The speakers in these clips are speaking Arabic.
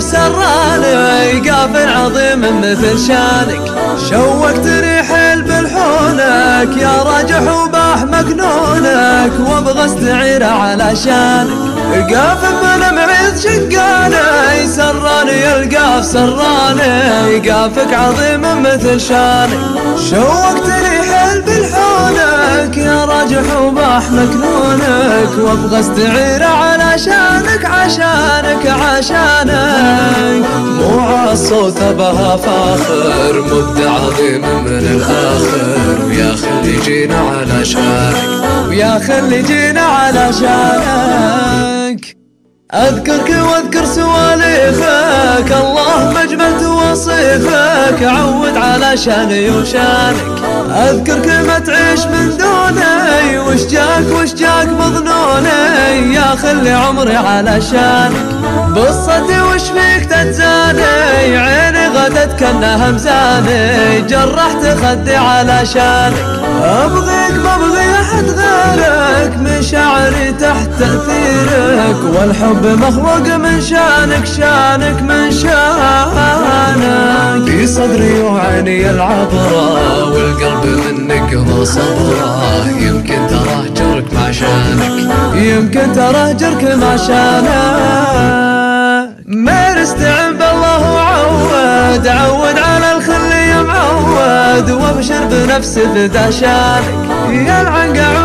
سراني قاف عظيم مثل شانك. شوقت ريح بالحونك يا راجح وباح مكنونك وابغى استعير على شانك. قاف بلمعيذ شقاني سراني القاف سراني قافك عظيم مثل شانك. شوقت ريح بالحونك يا راجح وباح مكنونك وأبغى استعير على شانك عشانك عشانك. مو عالصوت بها فاخر مبدع عظيم من الآخر. ويا خلي جينا على شانك ويا خلي جينا على شانك. أذكرك وأذكر سواليفك الله مجمل توصيفك عود على شاني وشانك. أذكرك ما تعيش من دوني وش جاك وش جاك مظنوني يا خلي عمري على شانك. بصتي وش فيك تتزاني عيني غدت كأنها مزاني جرحت خدي على شانك. أبغيك ما أبغي أحد غيرك مشاعري تحت تأثيرك والحب مخلوق من شأنك شأنك من شأنك. في صدري وعيني العبرة والقلب منك ذو صبرة يمكن تراه جرك مع شأنك. يمكن تراه جرك مع شأنك. مارست عند الله وعود عود على الخل يا معود وابشر بنفس فدا شأنك. ما الأول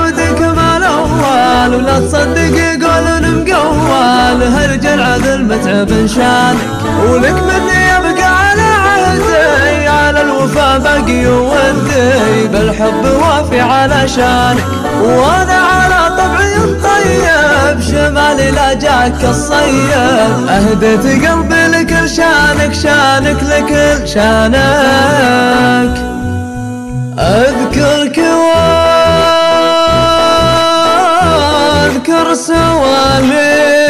ولا تصدق يقولون مقول هرجل عذل متعب شانك ولك مني يبقى على عهدي على الوفا باقي ودي بالحب وافي على شانك وأنا على طبعي الطيب شمالي لا جاك الصيب. أهديت قلبي لكل شانك شانك لكل شانك. واذكر سواليفك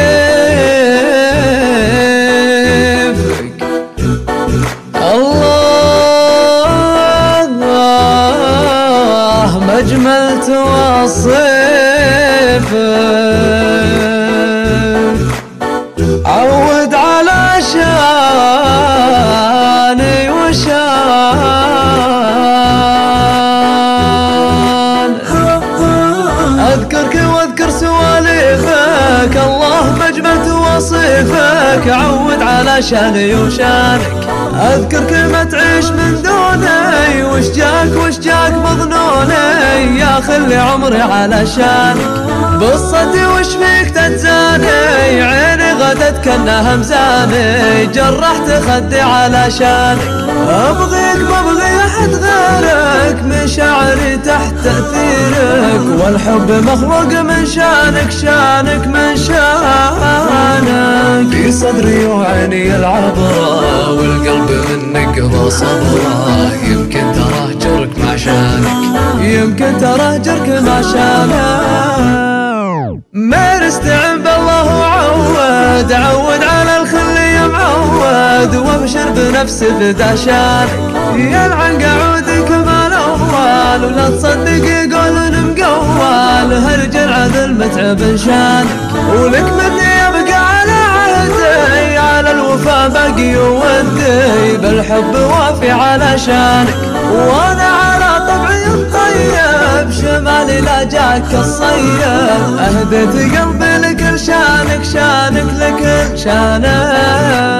الله مجمل توصيفك عود مجمل توصيفك عود على شاني وشانك. اذكرك ما تعيش من دوني وش جاك وش جاك مظنوني. يا خلي عمري على شانك. بصتي وش فيك تتزاني عيني غدت كأنها مزاني جرحت خدي على شانك أبغيك ما أبغي أحد غيرك مشاعري تحت تأثيرك. والحب مخلوق من شانك شانك من شانك. في صدري وعيني العبرة والقلب منك ذو صبرة يمكن تراه جرك مع شانك. يمكن تراه جرك مع شانك. مارست عند الله وعود عود على الخل يا معود وابشر بنفس فدا شانك يلعن قعودك ما الأول ولا تصدق يقولون مقول هرجل عذل متعب شانك ولك مني يبقى على عهدي على الوفا باقي ودي بالحب وافي على شانك. وأنا على طبعي الطيب شمالي لا جاك الصيب. اهديت قلبي لكل شانك شانك لكل شانك.